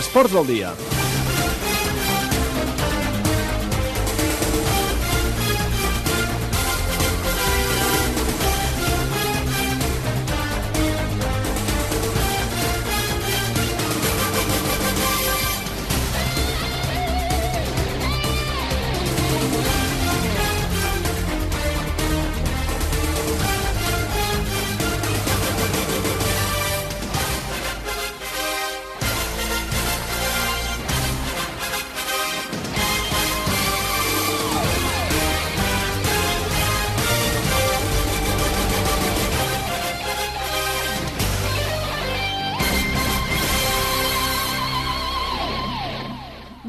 Esports del dia.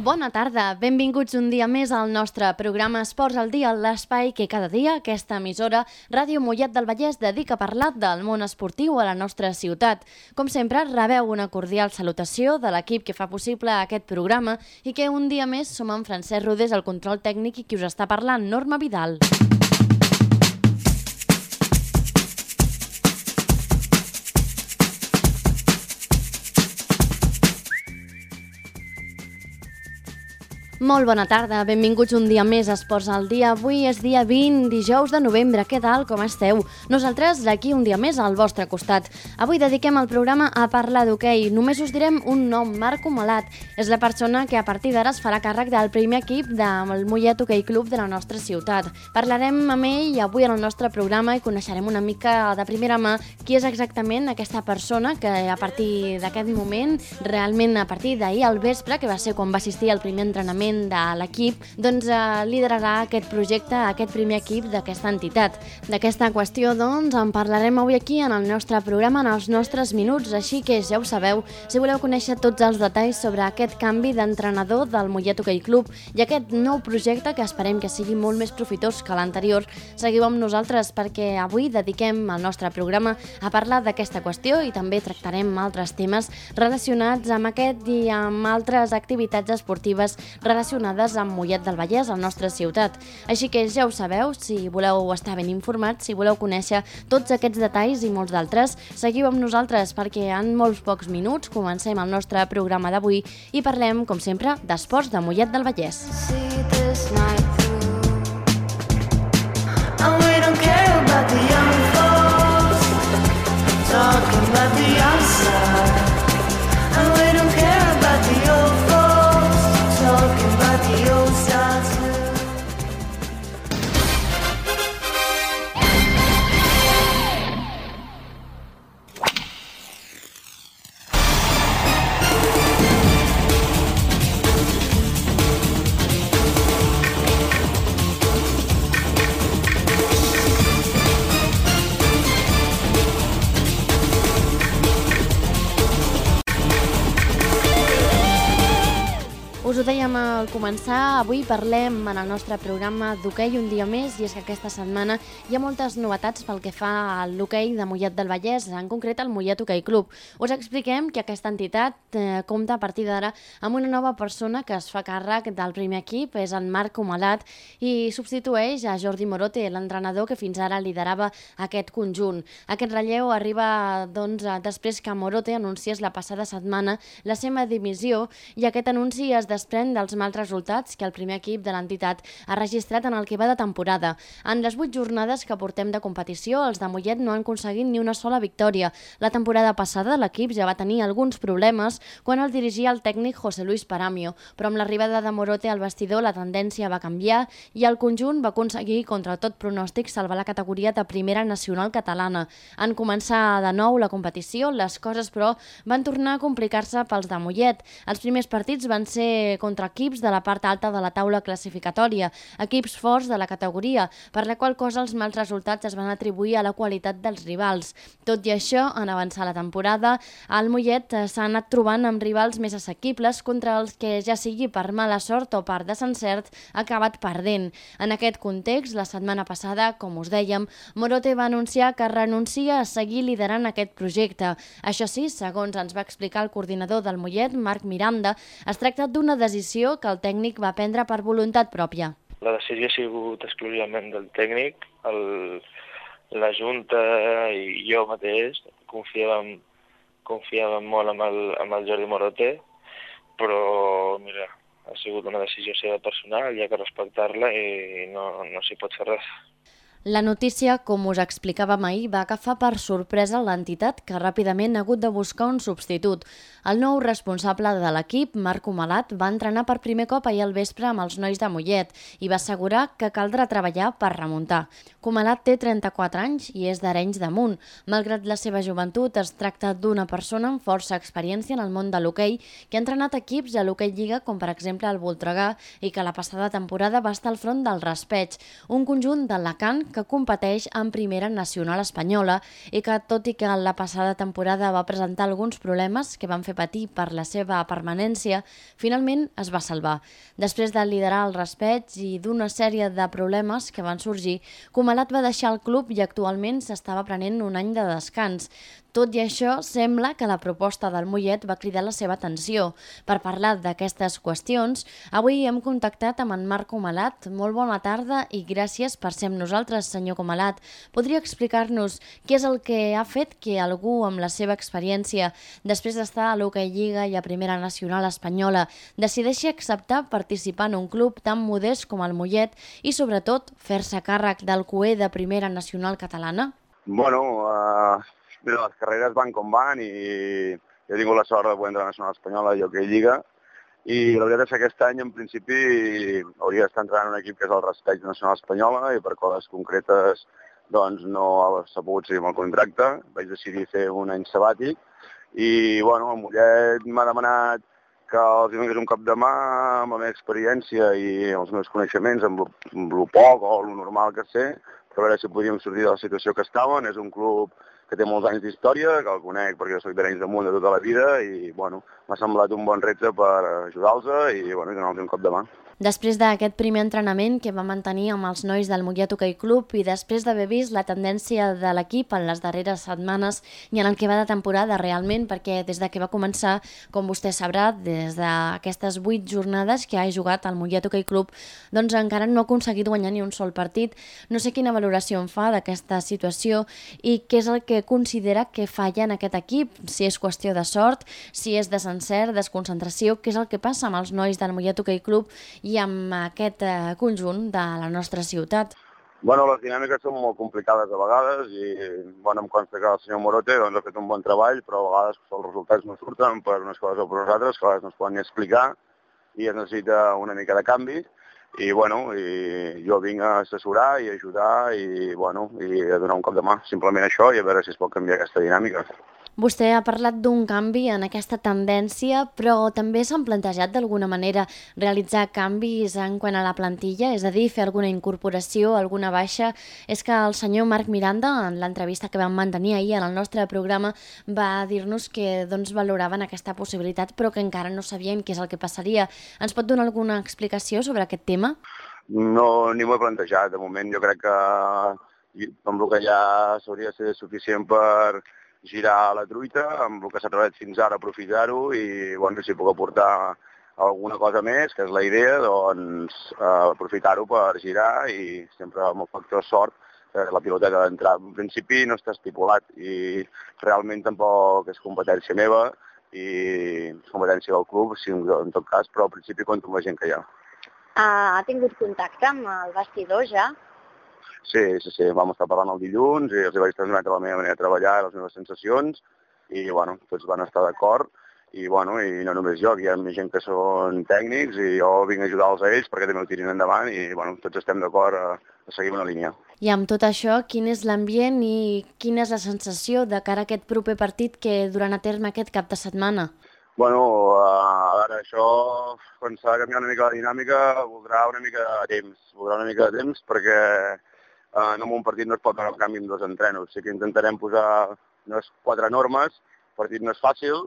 Bona tarda, benvinguts un dia més al nostre programa Esports al Dia, l'espai que cada dia aquesta emissora Ràdio Mollet del Vallès dedica a parlar del món esportiu a la nostra ciutat. Com sempre, rebeu una cordial salutació de l'equip que fa possible aquest programa i que un dia més som en Francesc Rodés, el control tècnic i qui us està parlant, Norma Vidal. Molt bona tarda, benvinguts un dia més a Esports al Dia. Avui és dia 20, dijous de novembre. Què tal, com esteu? Nosaltres, d'aquí un dia més, al vostre costat. Avui dediquem el programa a parlar d'hoquei. Només us direm un nom, Marco Molat. És la persona que a partir d'ara es farà càrrec del primer equip del Mollet Hoquei Club de la nostra ciutat. Parlarem amb ell avui en el nostre programa i coneixerem una mica de primera mà qui és exactament aquesta persona que a partir d'aquest moment, realment a partir d'ahir al vespre, que va ser quan va assistir al primer entrenament de l'equip, doncs eh, liderarà aquest projecte, aquest primer equip d'aquesta entitat. D'aquesta qüestió, doncs, en parlarem avui aquí en el nostre programa, en els nostres minuts, així que ja ho sabeu, si voleu conèixer tots els detalls sobre aquest canvi d'entrenador del Mollet Hockey Club i aquest nou projecte que esperem que sigui molt més profitós que l'anterior, seguiu amb nosaltres perquè avui dediquem el nostre programa a parlar d'aquesta qüestió i també tractarem altres temes relacionats amb aquest i amb altres activitats esportives relacionades relacionades amb Mollet del Vallès, la nostra ciutat. Així que ja ho sabeu, si voleu estar ben informats, si voleu conèixer tots aquests detalls i molts d'altres, seguiu amb nosaltres perquè en molts pocs minuts comencem el nostre programa d'avui i parlem, com sempre, d'esports de Mollet del Vallès. Talking miles. Ho dèiem al començar, avui parlem en el nostre programa d'hoquei un dia més i és que aquesta setmana hi ha moltes novetats pel que fa al l'hoquei de Mollet del Vallès, en concret el Mollet Hoquei Club. Us expliquem que aquesta entitat eh, compta a partir d'ara amb una nova persona que es fa càrrec del primer equip, és en Marc Comalat, i substitueix a Jordi Morote, l'entrenador que fins ara liderava aquest conjunt. Aquest relleu arriba doncs, després que Morote anunciés la passada setmana la seva dimissió i aquest anunci es desprèn dels mals resultats que el primer equip de l'entitat ha registrat en el que va de temporada. En les vuit jornades que portem de competició, els de Mollet no han aconseguit ni una sola victòria. La temporada passada l'equip ja va tenir alguns problemes quan el dirigia el tècnic José Luis Paramio, però amb l'arribada de Morote al vestidor la tendència va canviar i el conjunt va aconseguir, contra tot pronòstic, salvar la categoria de primera nacional catalana. En començar de nou la competició, les coses, però, van tornar a complicar-se pels de Mollet. Els primers partits van ser contra equips de la part alta de la taula classificatòria, equips forts de la categoria, per la qual cosa els mals resultats es van atribuir a la qualitat dels rivals. Tot i això, en avançar la temporada, el Mollet eh, s'ha anat trobant amb rivals més assequibles contra els que, ja sigui per mala sort o per desencert, ha acabat perdent. En aquest context, la setmana passada, com us dèiem, Morote va anunciar que renuncia a seguir liderant aquest projecte. Això sí, segons ens va explicar el coordinador del Mollet, Marc Miranda, es tracta d'una decisió que el tècnic va prendre per voluntat pròpia. La decisió ha sigut exclusivament del tècnic. El, la Junta i jo mateix confiàvem, confiàvem molt amb el, amb el Jordi Morote però mira, ha sigut una decisió seva personal, hi ha que respectar-la i no, no s'hi pot fer res. La notícia, com us explicàvem ahir, va agafar per sorpresa l'entitat que ràpidament ha hagut de buscar un substitut. El nou responsable de l'equip, Marc Humalat, va entrenar per primer cop ahir al vespre amb els nois de Mollet i va assegurar que caldrà treballar per remuntar. Humalat té 34 anys i és d'Arenys de Munt. Malgrat la seva joventut, es tracta d'una persona amb força experiència en el món de l'hoquei que ha entrenat equips a l'hoquei Lliga, com per exemple el Voltregà, i que la passada temporada va estar al front del Raspeig, un conjunt d'Alacant que competeix en primera nacional espanyola i que, tot i que la passada temporada va presentar alguns problemes que van fer patir per la seva permanència, finalment es va salvar. Després de liderar el respeig i d'una sèrie de problemes que van sorgir, Comalat va deixar el club i actualment s'estava prenent un any de descans. Tot i això, sembla que la proposta del Mollet va cridar la seva atenció. Per parlar d'aquestes qüestions, avui hem contactat amb en Marc Comalat. Molt bona tarda i gràcies per ser amb nosaltres, senyor Comalat. Podria explicar-nos què és el que ha fet que algú amb la seva experiència, després d'estar a l'Hockey Lliga i a Primera Nacional Espanyola, decideixi acceptar participar en un club tan modest com el Mollet i, sobretot, fer-se càrrec del CUE de Primera Nacional Catalana? Bueno, uh, Mira, les carreres van com van i he tingut la sort de poder entrar a Nacional Espanyola i Hockey Lliga i la veritat és que aquest any, en principi, hauria d'estar entrant en un equip que és el Respecte Nacional Espanyola i per coses concretes doncs no s'ha pogut seguir amb el contracte. Vaig decidir fer un any sabàtic i, bueno, el Mollet m'ha demanat que els donés un cop de mà amb la meva experiència i els meus coneixements, amb el poc o el normal que sé, per veure si podíem sortir de la situació que estaven. És un club que té molts anys d'història, que el conec perquè soc d'Arenys de Munt de tota la vida i bueno, m'ha semblat un bon repte per ajudar-los i, bueno, donar-los un cop de mà. Després d'aquest primer entrenament que va mantenir amb els nois del Mollet Hockey Club i després d'haver vist la tendència de l'equip en les darreres setmanes i en el que va de temporada realment, perquè des de que va començar, com vostè sabrà, des d'aquestes vuit jornades que ha jugat al Mollet Hockey Club, doncs encara no ha aconseguit guanyar ni un sol partit. No sé quina valoració en fa d'aquesta situació i què és el que considera que falla en aquest equip, si és qüestió de sort, si és de sencert, desconcentració, què és el que passa amb els nois del Mollet Hockey Club i i amb aquest eh, conjunt de la nostra ciutat. Bueno, les dinàmiques són molt complicades a vegades i bueno, em consta que el senyor Morote doncs, ha fet un bon treball, però a vegades els resultats no surten per unes coses o per unes altres, que a vegades no es poden ni explicar i es necessita una mica de canvi i, bueno, i jo vinc a assessorar i ajudar i, bueno, i a donar un cop de mà, simplement això, i a veure si es pot canviar aquesta dinàmica. Vostè ha parlat d'un canvi en aquesta tendència, però també s'han plantejat d'alguna manera realitzar canvis en quant a la plantilla, és a dir, fer alguna incorporació, alguna baixa. És que el senyor Marc Miranda, en l'entrevista que vam mantenir ahir en el nostre programa, va dir-nos que doncs, valoraven aquesta possibilitat, però que encara no sabien què és el que passaria. Ens pot donar alguna explicació sobre aquest tema? No, ni m'ho he plantejat. De moment jo crec que amb el que ja s'hauria de ser suficient per girar la truita amb el que s'ha treballat fins ara, aprofitar-ho i bueno, si puc aportar alguna cosa més, que és la idea, doncs eh, aprofitar-ho per girar i sempre amb el factor sort que la pilota ha d'entrar. En principi no està estipulat i realment tampoc és competència meva i és competència del club, si en tot cas, però al principi compto amb la gent que hi ha. Uh, ha tingut contacte amb el vestidor ja? Sí, sí, sí, vam estar parlant el dilluns i els vaig transmetre la meva manera de treballar les meves sensacions i, bueno, tots van estar d'acord i, bueno, i no només jo, hi ha gent que són tècnics i jo vinc a ajudar-los a ells perquè també ho tirin endavant i, bueno, tots estem d'acord a, a seguir una línia. I amb tot això, quin és l'ambient i quina és la sensació de cara a aquest proper partit que duran a terme aquest cap de setmana? Bueno, a veure, això, quan s'ha de canviar una mica la dinàmica, voldrà una mica de temps, voldrà una mica de temps perquè eh, en un partit no es pot donar el canvi amb dos entrenos. Sí que intentarem posar unes quatre normes, el partit no és fàcil,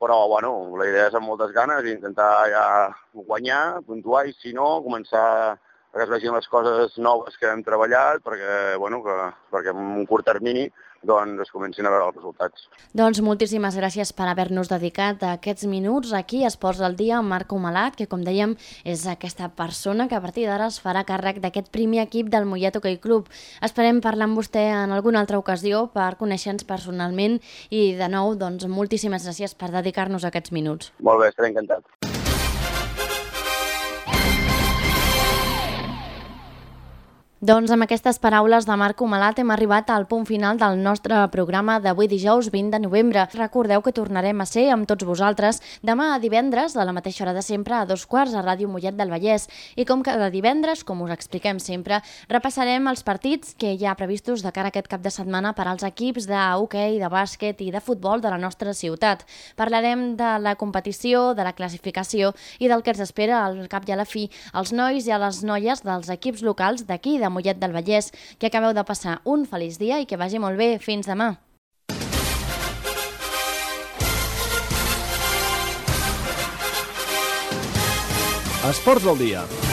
però bueno, la idea és amb moltes ganes intentar ja guanyar, puntuar i si no, començar que es vegin les coses noves que hem treballat perquè, bueno, que, perquè en un curt termini doncs es comencin a veure els resultats. Doncs moltíssimes gràcies per haver-nos dedicat aquests minuts aquí a Esports al Dia amb Marc Humalat, que com dèiem és aquesta persona que a partir d'ara es farà càrrec d'aquest primer equip del Mollet Hockey Club. Esperem parlar amb vostè en alguna altra ocasió per conèixer-nos personalment i de nou doncs moltíssimes gràcies per dedicar-nos aquests minuts. Molt bé, estaré encantat. Doncs amb aquestes paraules de Marc Comalat hem arribat al punt final del nostre programa d'avui dijous 20 de novembre. Recordeu que tornarem a ser amb tots vosaltres demà a divendres a la mateixa hora de sempre a dos quarts a Ràdio Mollet del Vallès. I com cada divendres, com us expliquem sempre, repassarem els partits que hi ha previstos de cara a aquest cap de setmana per als equips de hoquei, de bàsquet i de futbol de la nostra ciutat. Parlarem de la competició, de la classificació i del que ens espera al cap i a la fi als nois i a les noies dels equips locals d'aquí, Mollet del Vallès, que acabeu de passar un feliç dia i que vagi molt bé. Fins demà. Esports del dia.